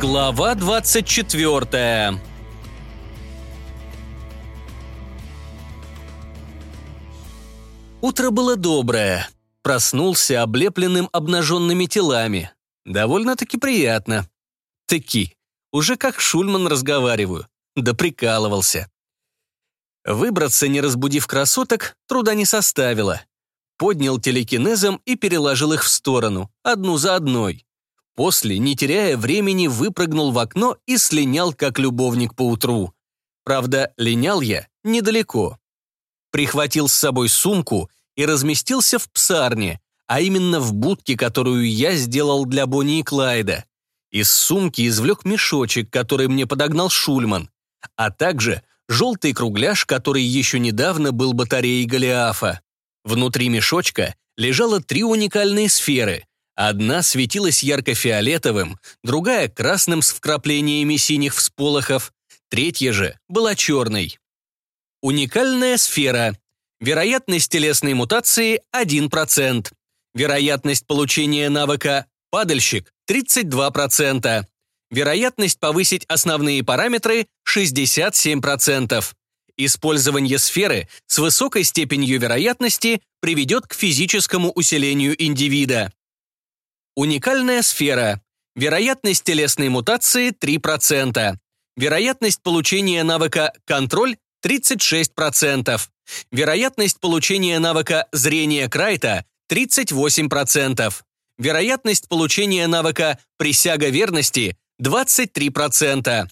Глава 24 Утро было доброе. Проснулся облепленным обнаженными телами. Довольно-таки приятно. Таки. Уже как Шульман разговариваю. Да прикалывался. Выбраться, не разбудив красоток, труда не составило. Поднял телекинезом и переложил их в сторону, одну за одной. После, не теряя времени, выпрыгнул в окно и слинял, как любовник по утру. Правда, линял я недалеко. Прихватил с собой сумку и разместился в псарне, а именно в будке, которую я сделал для Бонни и Клайда. Из сумки извлек мешочек, который мне подогнал Шульман, а также желтый кругляш, который еще недавно был батареей Голиафа. Внутри мешочка лежало три уникальные сферы. Одна светилась ярко-фиолетовым, другая — красным с вкраплениями синих всполохов, третья же была черной. Уникальная сфера. Вероятность телесной мутации — 1%. Вероятность получения навыка «падальщик» — 32%. Вероятность повысить основные параметры – 67%. Использование сферы с высокой степенью вероятности приведет к физическому усилению индивида. Уникальная сфера. Вероятность телесной мутации – 3%. Вероятность получения навыка «контроль» – 36%. Вероятность получения навыка «зрение Крайта» – 38%. Вероятность получения навыка «присяга верности» 23%.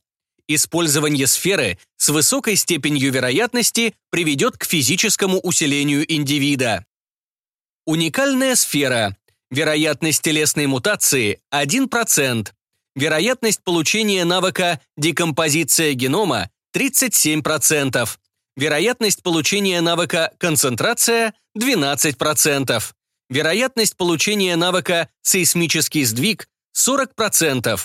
Использование сферы с высокой степенью вероятности приведет к физическому усилению индивида. Уникальная сфера. Вероятность телесной мутации – 1%. Вероятность получения навыка декомпозиция генома – 37%. Вероятность получения навыка концентрация – 12%. Вероятность получения навыка сейсмический сдвиг – 40%.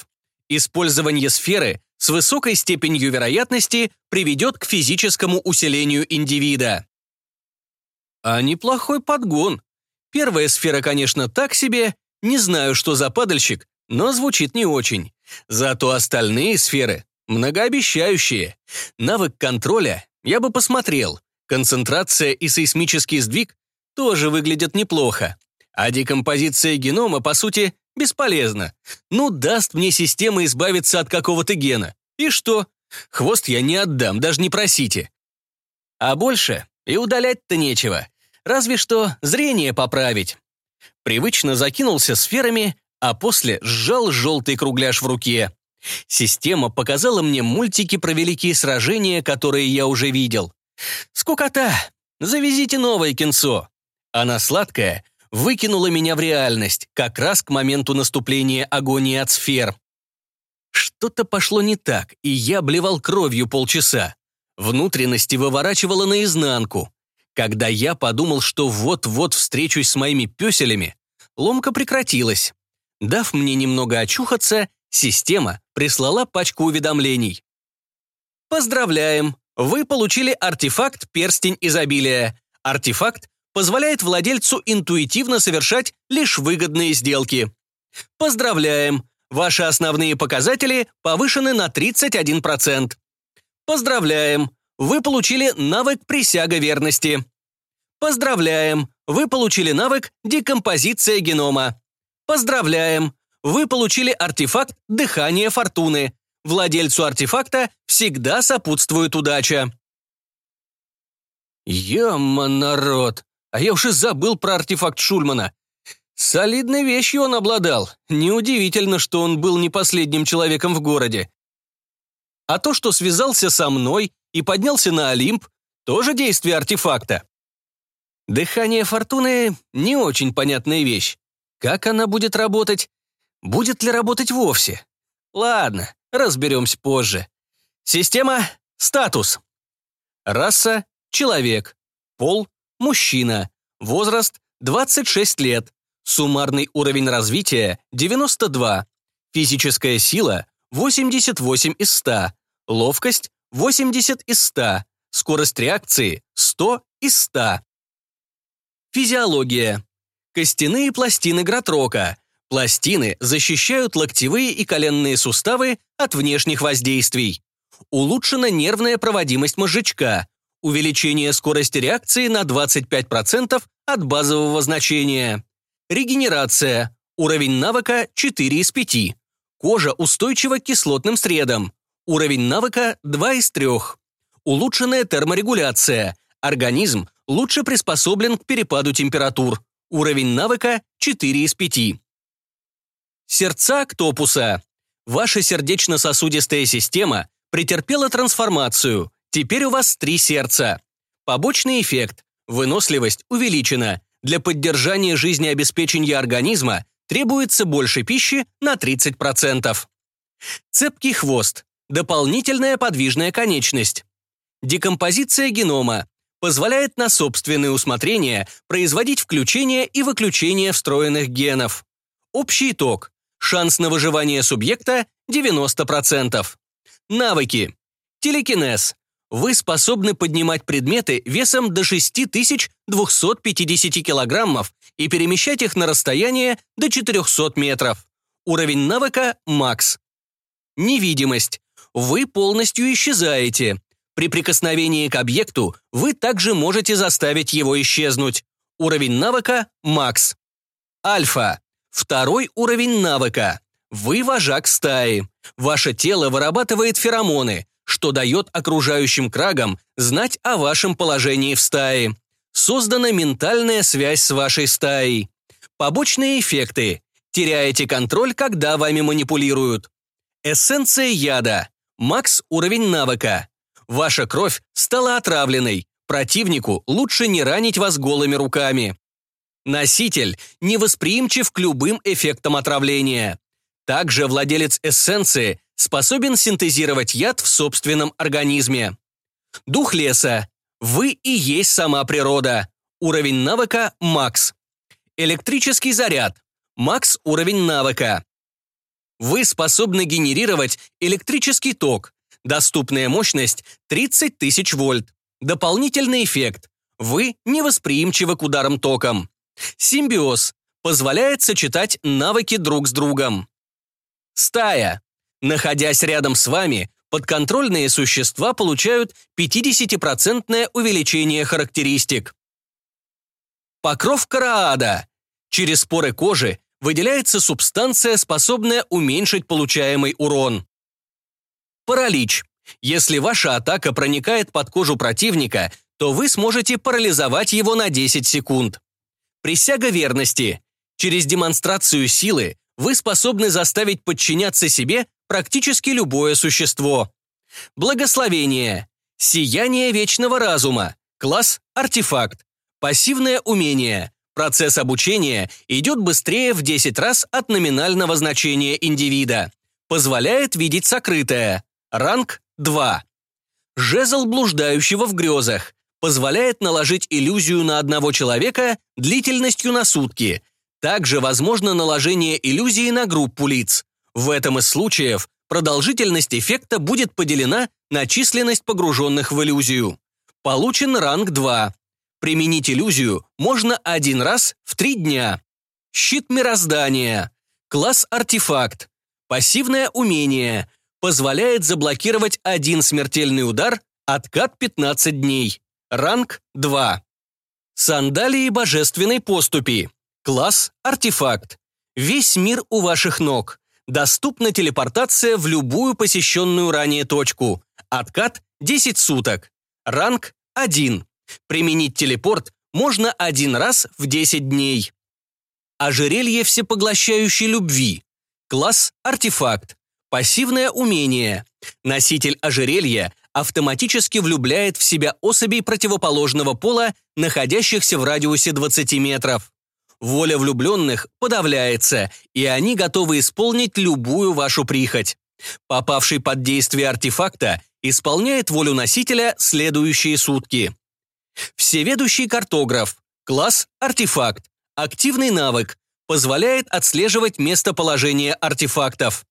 Использование сферы с высокой степенью вероятности приведет к физическому усилению индивида. А неплохой подгон. Первая сфера, конечно, так себе, не знаю, что за падальщик, но звучит не очень. Зато остальные сферы многообещающие. Навык контроля я бы посмотрел. Концентрация и сейсмический сдвиг тоже выглядят неплохо. А декомпозиция генома, по сути, Бесполезно. Ну, даст мне система избавиться от какого-то гена. И что? Хвост я не отдам, даже не просите. А больше и удалять-то нечего. Разве что зрение поправить. Привычно закинулся сферами, а после сжал желтый кругляш в руке. Система показала мне мультики про великие сражения, которые я уже видел. Скукота! Завезите новое кинцо. Она сладкая, выкинула меня в реальность, как раз к моменту наступления агонии от сфер. Что-то пошло не так, и я блевал кровью полчаса. Внутренности выворачивало наизнанку. Когда я подумал, что вот-вот встречусь с моими пёселями, ломка прекратилась. Дав мне немного очухаться, система прислала пачку уведомлений. Поздравляем! Вы получили артефакт «Перстень изобилия». Артефакт позволяет владельцу интуитивно совершать лишь выгодные сделки. Поздравляем! Ваши основные показатели повышены на 31%. Поздравляем! Вы получили навык присяга верности. Поздравляем! Вы получили навык декомпозиция генома. Поздравляем! Вы получили артефакт дыхание фортуны. Владельцу артефакта всегда сопутствует удача. Яма, народ! А я уже забыл про артефакт Шульмана. Солидной вещью он обладал. Неудивительно, что он был не последним человеком в городе. А то, что связался со мной и поднялся на Олимп, тоже действие артефакта. Дыхание фортуны — не очень понятная вещь. Как она будет работать? Будет ли работать вовсе? Ладно, разберемся позже. Система — статус. Раса — человек. Пол Мужчина. Возраст 26 лет. Суммарный уровень развития 92. Физическая сила 88 из 100. Ловкость 80 из 100. Скорость реакции 100 из 100. Физиология. Костяные пластины Гратрока. Пластины защищают локтевые и коленные суставы от внешних воздействий. Улучшена нервная проводимость мозжечка. Увеличение скорости реакции на 25% от базового значения. Регенерация. Уровень навыка 4 из 5. Кожа устойчива к кислотным средам. Уровень навыка 2 из 3. Улучшенная терморегуляция. Организм лучше приспособлен к перепаду температур. Уровень навыка 4 из 5. Сердца октопуса. Ваша сердечно-сосудистая система претерпела трансформацию. Теперь у вас три сердца. Побочный эффект. Выносливость увеличена. Для поддержания жизнеобеспечения организма требуется больше пищи на 30%. Цепкий хвост. Дополнительная подвижная конечность. Декомпозиция генома позволяет на собственное усмотрение производить включение и выключение встроенных генов. Общий итог. Шанс на выживание субъекта 90%. Навыки. Телекинез. Вы способны поднимать предметы весом до 6250 килограммов и перемещать их на расстояние до 400 метров. Уровень навыка – макс. Невидимость. Вы полностью исчезаете. При прикосновении к объекту вы также можете заставить его исчезнуть. Уровень навыка – макс. Альфа. Второй уровень навыка. Вы вожак стаи. Ваше тело вырабатывает феромоны, что дает окружающим крагам знать о вашем положении в стае. Создана ментальная связь с вашей стаей. Побочные эффекты. Теряете контроль, когда вами манипулируют. Эссенция яда. Макс уровень навыка. Ваша кровь стала отравленной. Противнику лучше не ранить вас голыми руками. Носитель невосприимчив к любым эффектам отравления. Также владелец эссенции способен синтезировать яд в собственном организме. Дух леса. Вы и есть сама природа. Уровень навыка – макс. Электрический заряд. Макс уровень навыка. Вы способны генерировать электрический ток. Доступная мощность – 30 тысяч вольт. Дополнительный эффект. Вы невосприимчивы к ударам током. Симбиоз позволяет сочетать навыки друг с другом. Стая. Находясь рядом с вами, подконтрольные существа получают 50% увеличение характеристик. Покров караада. Через споры кожи выделяется субстанция, способная уменьшить получаемый урон. Паралич. Если ваша атака проникает под кожу противника, то вы сможете парализовать его на 10 секунд. Присяга верности. Через демонстрацию силы вы способны заставить подчиняться себе практически любое существо. Благословение. Сияние вечного разума. Класс «Артефакт». Пассивное умение. Процесс обучения идет быстрее в 10 раз от номинального значения индивида. Позволяет видеть сокрытое. Ранг 2. Жезл блуждающего в грезах позволяет наложить иллюзию на одного человека длительностью на сутки. Также возможно наложение иллюзии на группу лиц. В этом из случаев продолжительность эффекта будет поделена на численность погруженных в иллюзию. Получен ранг 2. Применить иллюзию можно один раз в три дня. Щит мироздания. Класс артефакт. Пассивное умение. Позволяет заблокировать один смертельный удар, откат 15 дней. Ранг 2. Сандалии божественной поступи. Класс «Артефакт». Весь мир у ваших ног. Доступна телепортация в любую посещенную ранее точку. Откат 10 суток. Ранг 1. Применить телепорт можно один раз в 10 дней. Ожерелье всепоглощающей любви. Класс «Артефакт». Пассивное умение. Носитель ожерелья автоматически влюбляет в себя особей противоположного пола, находящихся в радиусе 20 метров. Воля влюбленных подавляется, и они готовы исполнить любую вашу прихоть. Попавший под действие артефакта исполняет волю носителя следующие сутки. Всеведущий картограф. Класс «Артефакт». Активный навык. Позволяет отслеживать местоположение артефактов.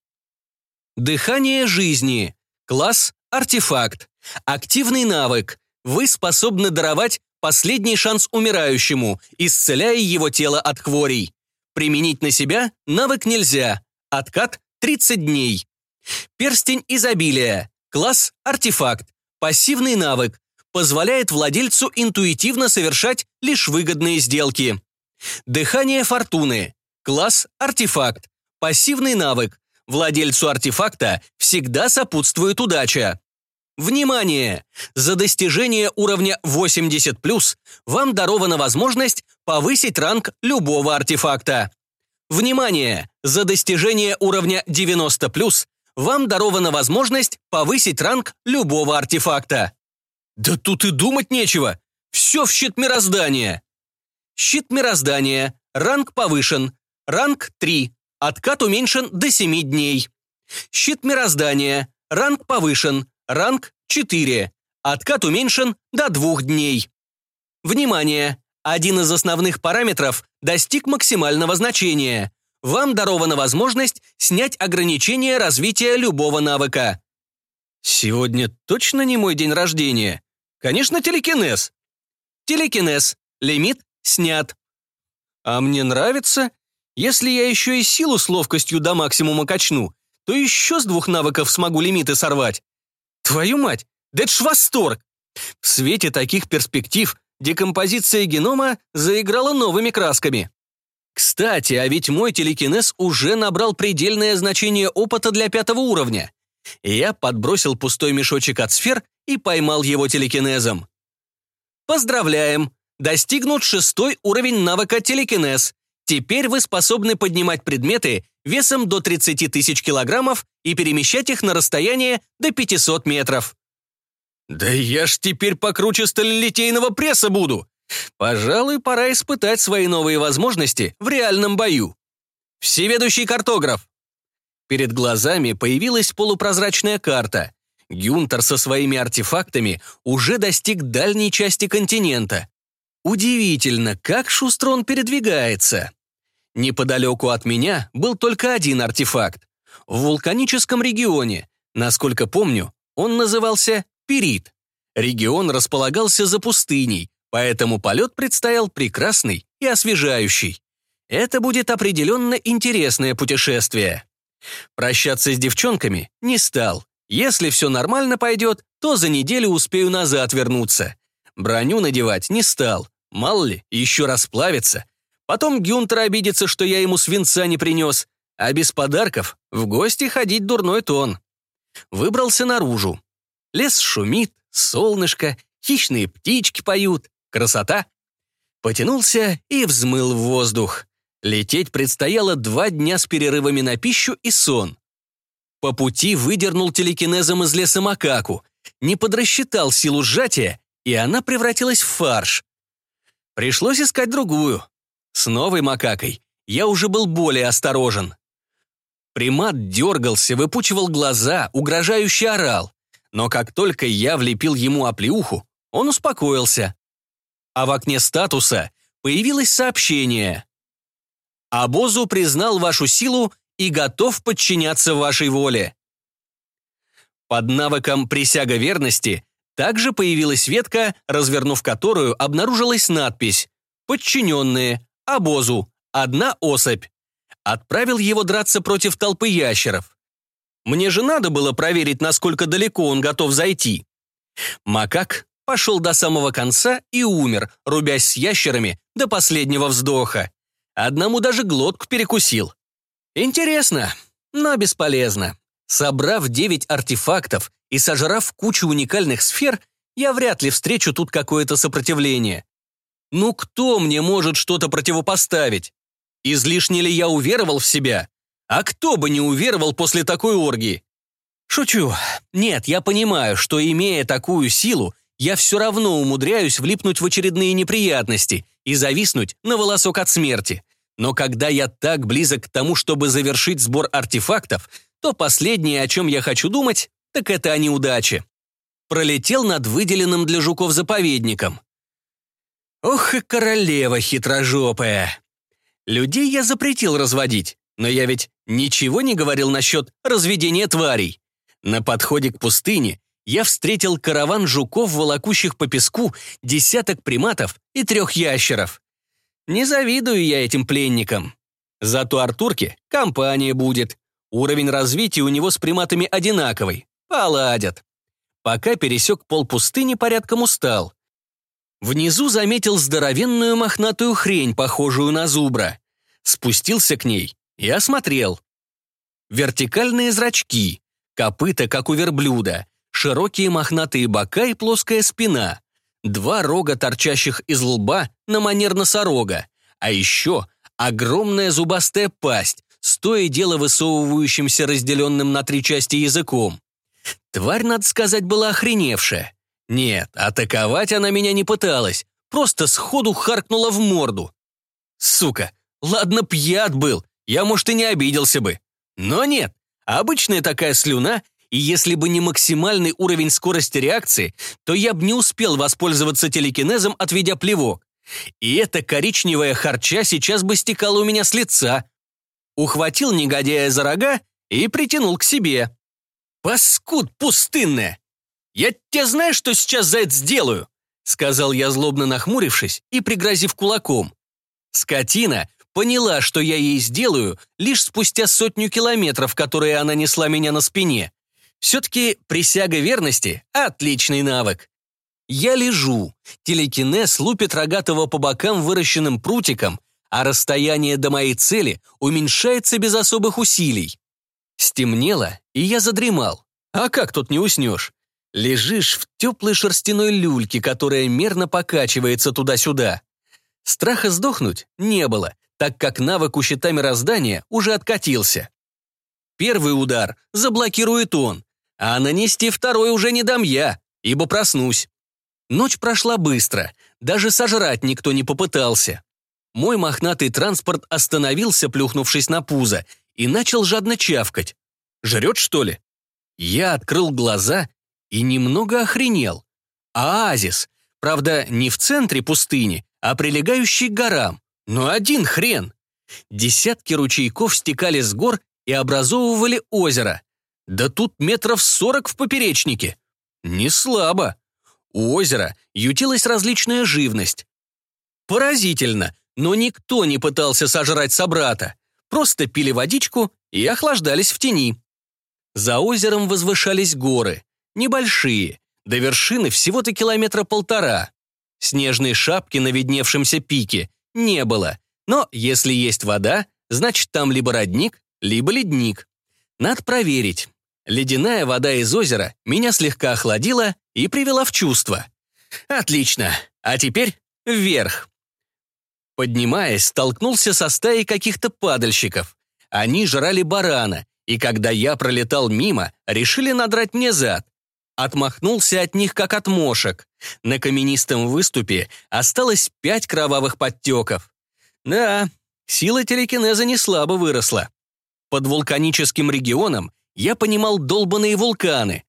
Дыхание жизни. Класс Артефакт. Активный навык. Вы способны даровать последний шанс умирающему, исцеляя его тело от хворей. Применить на себя навык нельзя. Откат 30 дней. Перстень изобилия. Класс артефакт. Пассивный навык. Позволяет владельцу интуитивно совершать лишь выгодные сделки. Дыхание фортуны. Класс артефакт. Пассивный навык. Владельцу артефакта всегда сопутствует удача. Внимание! За достижение уровня 80+, вам дарована возможность повысить ранг любого артефакта. Внимание! За достижение уровня 90+, вам дарована возможность повысить ранг любого артефакта. Да тут и думать нечего. Все в щит мироздания. Щит мироздания. Ранг повышен. Ранг 3. Откат уменьшен до 7 дней. Щит мироздания. Ранг повышен. Ранг 4. Откат уменьшен до 2 дней. Внимание! Один из основных параметров достиг максимального значения. Вам дарована возможность снять ограничение развития любого навыка. Сегодня точно не мой день рождения. Конечно, телекинез. Телекинез. Лимит снят. А мне нравится. Если я еще и силу с ловкостью до максимума качну, то еще с двух навыков смогу лимиты сорвать. Твою мать, да ж восторг! В свете таких перспектив декомпозиция генома заиграла новыми красками. Кстати, а ведь мой телекинез уже набрал предельное значение опыта для пятого уровня. Я подбросил пустой мешочек от сфер и поймал его телекинезом. Поздравляем! Достигнут шестой уровень навыка телекинез. Теперь вы способны поднимать предметы весом до 30 тысяч килограммов и перемещать их на расстояние до 500 метров. Да я ж теперь покруче сталелитейного пресса буду. Пожалуй, пора испытать свои новые возможности в реальном бою. Всеведущий картограф. Перед глазами появилась полупрозрачная карта. Гюнтер со своими артефактами уже достиг дальней части континента. Удивительно, как шустро он передвигается. Неподалеку от меня был только один артефакт. В вулканическом регионе, насколько помню, он назывался Пирит. Регион располагался за пустыней, поэтому полет предстоял прекрасный и освежающий. Это будет определенно интересное путешествие. Прощаться с девчонками не стал. Если все нормально пойдет, то за неделю успею назад вернуться. Броню надевать не стал. Мало ли, еще расплавится. Потом Гюнтер обидится, что я ему свинца не принес. А без подарков в гости ходить дурной тон. Выбрался наружу. Лес шумит, солнышко, хищные птички поют. Красота. Потянулся и взмыл в воздух. Лететь предстояло два дня с перерывами на пищу и сон. По пути выдернул телекинезом из леса макаку, не подрасчитал силу сжатия, и она превратилась в фарш. Пришлось искать другую. С новой макакой я уже был более осторожен. Примат дергался, выпучивал глаза, угрожающе орал. Но как только я влепил ему оплеуху, он успокоился. А в окне статуса появилось сообщение. «Абозу признал вашу силу и готов подчиняться вашей воле». Под навыком «Присяга верности» Также появилась ветка, развернув которую обнаружилась надпись «Подчиненные, обозу, одна особь». Отправил его драться против толпы ящеров. Мне же надо было проверить, насколько далеко он готов зайти. Макак пошел до самого конца и умер, рубясь с ящерами до последнего вздоха. Одному даже глотку перекусил. Интересно, но бесполезно. Собрав девять артефактов и сожрав кучу уникальных сфер, я вряд ли встречу тут какое-то сопротивление. Ну кто мне может что-то противопоставить? Излишне ли я уверовал в себя? А кто бы не уверовал после такой оргии? Шучу. Нет, я понимаю, что, имея такую силу, я все равно умудряюсь влипнуть в очередные неприятности и зависнуть на волосок от смерти. Но когда я так близок к тому, чтобы завершить сбор артефактов, то последнее, о чем я хочу думать, так это о неудаче. Пролетел над выделенным для жуков заповедником. Ох и королева хитрожопая. Людей я запретил разводить, но я ведь ничего не говорил насчет разведения тварей. На подходе к пустыне я встретил караван жуков, волокущих по песку, десяток приматов и трех ящеров. Не завидую я этим пленникам. Зато Артурке компания будет. Уровень развития у него с приматами одинаковый. Поладят. Пока пересек полпустыни, порядком устал. Внизу заметил здоровенную мохнатую хрень, похожую на зубра. Спустился к ней и осмотрел. Вертикальные зрачки, копыта, как у верблюда, широкие мохнатые бока и плоская спина, два рога, торчащих из лба на манер носорога, а еще огромная зубастая пасть, с то и дело высовывающимся разделенным на три части языком. Тварь, надо сказать, была охреневшая. Нет, атаковать она меня не пыталась, просто сходу харкнула в морду. Сука, ладно пьят был, я, может, и не обиделся бы. Но нет, обычная такая слюна, и если бы не максимальный уровень скорости реакции, то я бы не успел воспользоваться телекинезом, отведя плевок. И эта коричневая харча сейчас бы стекала у меня с лица. Ухватил негодяя за рога и притянул к себе. «Паскуд пустынная! Я тебе знаешь, что сейчас за это сделаю?» сказал я, злобно нахмурившись и пригрозив кулаком. Скотина поняла, что я ей сделаю, лишь спустя сотню километров, которые она несла меня на спине. Все-таки присяга верности — отличный навык. Я лежу, телекинез лупит рогатого по бокам выращенным прутиком, а расстояние до моей цели уменьшается без особых усилий. Стемнело, и я задремал. А как тут не уснешь? Лежишь в теплой шерстяной люльке, которая мерно покачивается туда-сюда. Страха сдохнуть не было, так как навык у щита мироздания уже откатился. Первый удар заблокирует он, а нанести второй уже не дам я, ибо проснусь. Ночь прошла быстро, даже сожрать никто не попытался. Мой мохнатый транспорт остановился, плюхнувшись на пузо, и начал жадно чавкать. Жрет, что ли? Я открыл глаза и немного охренел. Оазис. Правда, не в центре пустыни, а прилегающий к горам. Но один хрен. Десятки ручейков стекали с гор и образовывали озеро. Да тут метров сорок в поперечнике. Не слабо. У озера ютилась различная живность. Поразительно, но никто не пытался сожрать собрата. Просто пили водичку и охлаждались в тени. За озером возвышались горы. Небольшие, до вершины всего-то километра полтора. Снежной шапки на видневшемся пике не было, но если есть вода, значит там либо родник, либо ледник. Надо проверить. Ледяная вода из озера меня слегка охладила и привела в чувство. Отлично, а теперь вверх. Поднимаясь, столкнулся со стаей каких-то падальщиков. Они жрали барана, и когда я пролетал мимо, решили надрать мне зад. Отмахнулся от них, как от мошек. На каменистом выступе осталось пять кровавых подтеков. Да, сила телекинеза не слабо выросла. Под вулканическим регионом я понимал долбанные вулканы.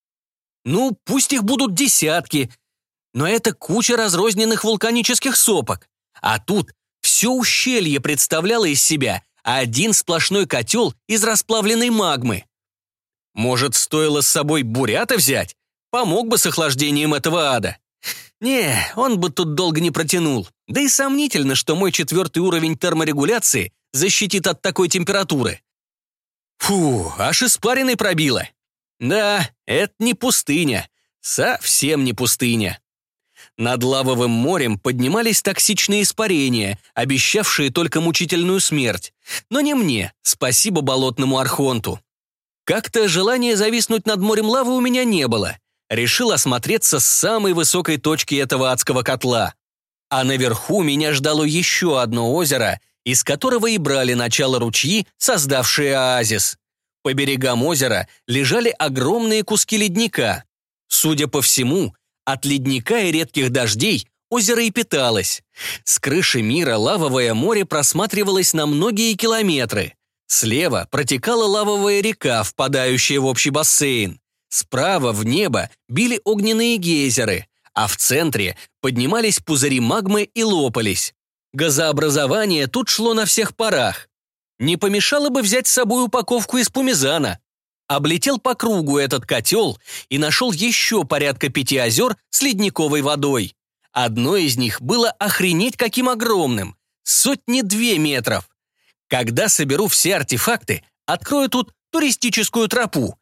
Ну, пусть их будут десятки, но это куча разрозненных вулканических сопок. А тут все ущелье представляло из себя один сплошной котел из расплавленной магмы. Может, стоило с собой бурята взять? Помог бы с охлаждением этого ада. Не, он бы тут долго не протянул. Да и сомнительно, что мой четвертый уровень терморегуляции защитит от такой температуры. Фу, аж испариной пробило. Да, это не пустыня. Совсем не пустыня. Над лавовым морем поднимались токсичные испарения, обещавшие только мучительную смерть. Но не мне, спасибо болотному архонту. Как-то желания зависнуть над морем лавы у меня не было. Решил осмотреться с самой высокой точки этого адского котла. А наверху меня ждало еще одно озеро, из которого и брали начало ручьи, создавшие оазис. По берегам озера лежали огромные куски ледника. Судя по всему, от ледника и редких дождей озеро и питалось. С крыши мира лавовое море просматривалось на многие километры. Слева протекала лавовая река, впадающая в общий бассейн. Справа в небо били огненные гейзеры, а в центре поднимались пузыри магмы и лопались. Газообразование тут шло на всех парах. Не помешало бы взять с собой упаковку из пумизана. Облетел по кругу этот котел и нашел еще порядка пяти озер с ледниковой водой. Одно из них было охренеть каким огромным. Сотни-две метров. Когда соберу все артефакты, открою тут туристическую тропу.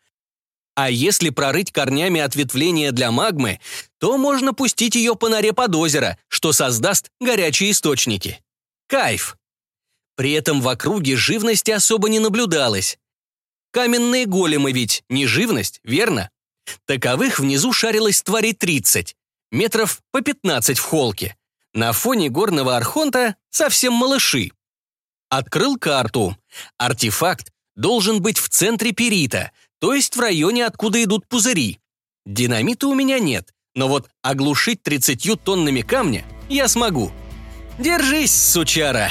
А если прорыть корнями ответвления для магмы, то можно пустить ее по норе под озеро, что создаст горячие источники. Кайф! При этом в округе живности особо не наблюдалось. Каменные големы ведь не живность, верно? Таковых внизу шарилось тварей 30, метров по 15 в холке. На фоне горного архонта совсем малыши. Открыл карту. Артефакт должен быть в центре перита, то есть в районе, откуда идут пузыри. Динамита у меня нет, но вот оглушить 30 тоннами камня я смогу. Держись, сучара!»